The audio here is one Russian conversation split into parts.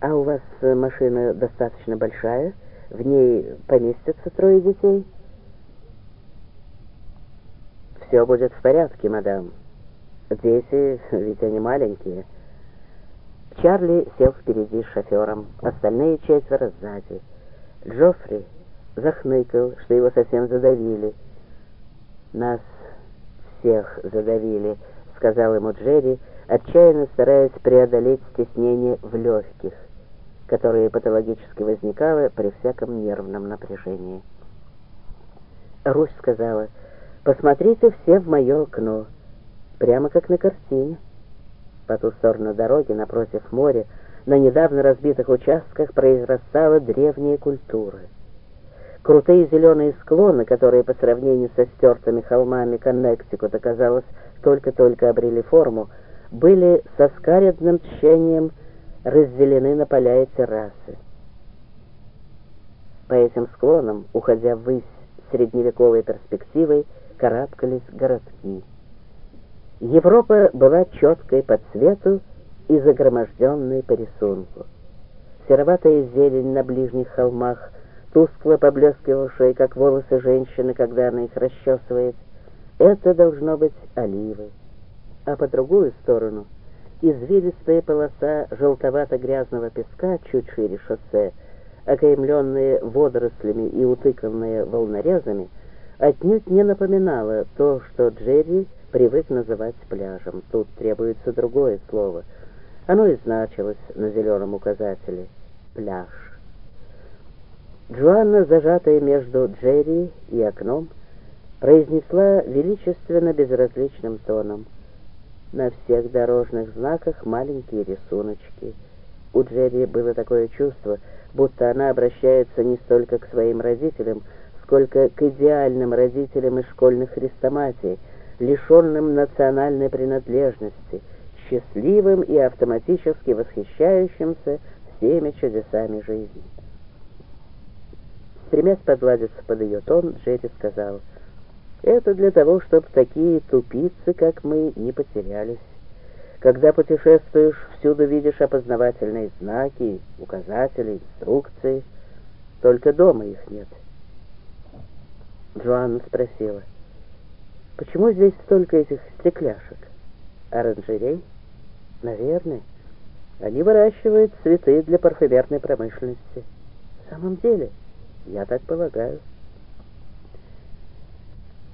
А у вас машина достаточно большая? В ней поместятся трое детей? Все будет в порядке, мадам. Дети, ведь они маленькие. Чарли сел впереди с шофером, остальные четверо сзади. Джоффри захныкал, что его совсем задавили. «Нас всех задавили», — сказал ему Джерри, отчаянно стараясь преодолеть стеснение в легких, которое патологически возникало при всяком нервном напряжении. Русь сказала, «Посмотрите все в мое окно, прямо как на картине». По ту сторону дороги, напротив моря, на недавно разбитых участках произрастала древняя культура. Крутые зеленые склоны, которые по сравнению со стертыми холмами Коннектикута, казалось, только-только обрели форму, были со скаредным тщением разделены на поля и террасы. По этим склонам, уходя ввысь средневековой перспективой, карабкались городки. Европа была четкой по цвету и загроможденной по рисунку. Сероватая зелень на ближних холмах, тускло поблескивавшая, как волосы женщины, когда она их расчесывает, это должно быть оливы. А по другую сторону извилистая полоса желтовато-грязного песка чуть шире шоссе, окаймленные водорослями и утыканные волнорезами, отнюдь не напоминала то, что Джерри привык называть пляжем. Тут требуется другое слово. Оно и значилось на зеленом указателе — пляж. Джоанна, зажатая между Джерри и окном, произнесла величественно безразличным тоном. На всех дорожных знаках маленькие рисуночки. У Джерри было такое чувство, будто она обращается не столько к своим родителям, сколько к идеальным родителям из школьных хрестоматий, лишенным национальной принадлежности, счастливым и автоматически восхищающимся всеми чудесами жизни. Стремясь подладиться под ее тон, Джерри сказал, «Это для того, чтобы такие тупицы, как мы, не потерялись. Когда путешествуешь, всюду видишь опознавательные знаки, указатели, инструкции. Только дома их нет». Джоанна спросила, Почему здесь столько этих стекляшек? Оранжерей? Наверное. Они выращивают цветы для парфюмерной промышленности. В самом деле, я так полагаю.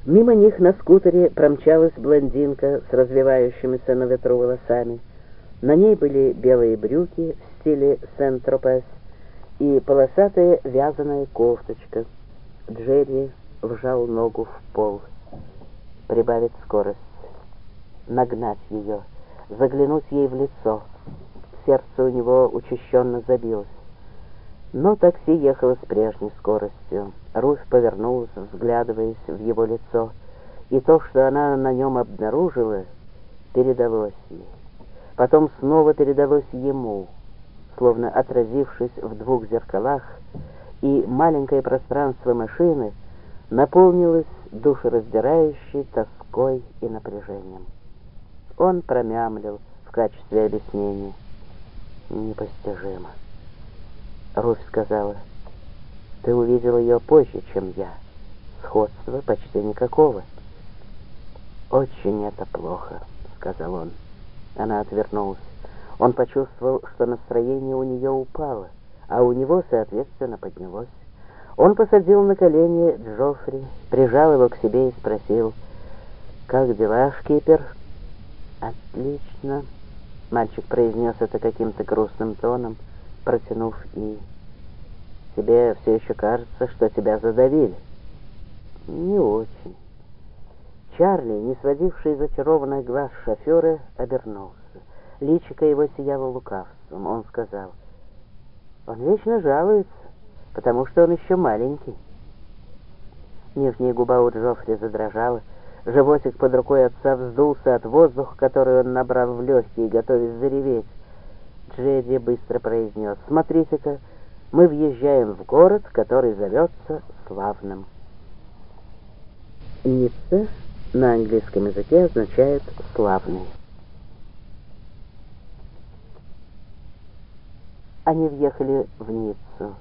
Мимо них на скутере промчалась блондинка с развивающимися на ветру волосами. На ней были белые брюки в стиле Сент-Тропес и полосатая вязаная кофточка. Джерри вжал ногу в пол прибавить скорость, нагнать ее, заглянуть ей в лицо. Сердце у него учащенно забилось. Но такси ехало с прежней скоростью. Руфь повернулась, взглядываясь в его лицо, и то, что она на нем обнаружила, передалось ей. Потом снова передалось ему, словно отразившись в двух зеркалах, и маленькое пространство машины наполнилось душераздирающей тоской и напряжением. Он промямлил в качестве объяснения. Непостижимо. Руфь сказала, ты увидел ее позже, чем я. Сходства почти никакого. Очень это плохо, сказал он. Она отвернулась. Он почувствовал, что настроение у нее упало, а у него, соответственно, поднялось. Он посадил на колени Джоффри, прижал его к себе и спросил, «Как дела, шкипер?» «Отлично», — мальчик произнес это каким-то грустным тоном, протянув «и». «Тебе все еще кажется, что тебя задавили?» «Не очень». Чарли, не сводивший зачарованных глаз шофера, обернулся. Личико его сияло лукавством. Он сказал, «Он вечно жалуется, потому что он еще маленький. Нижняя губа у Джоффри задрожала, животик под рукой отца вздулся от воздуха, который он набрал в легкие, готовясь зареветь. Джерри быстро произнес, «Смотрите-ка, мы въезжаем в город, который зовется Славным». Ницца на английском языке означает «славный». они въехали в Ниццу.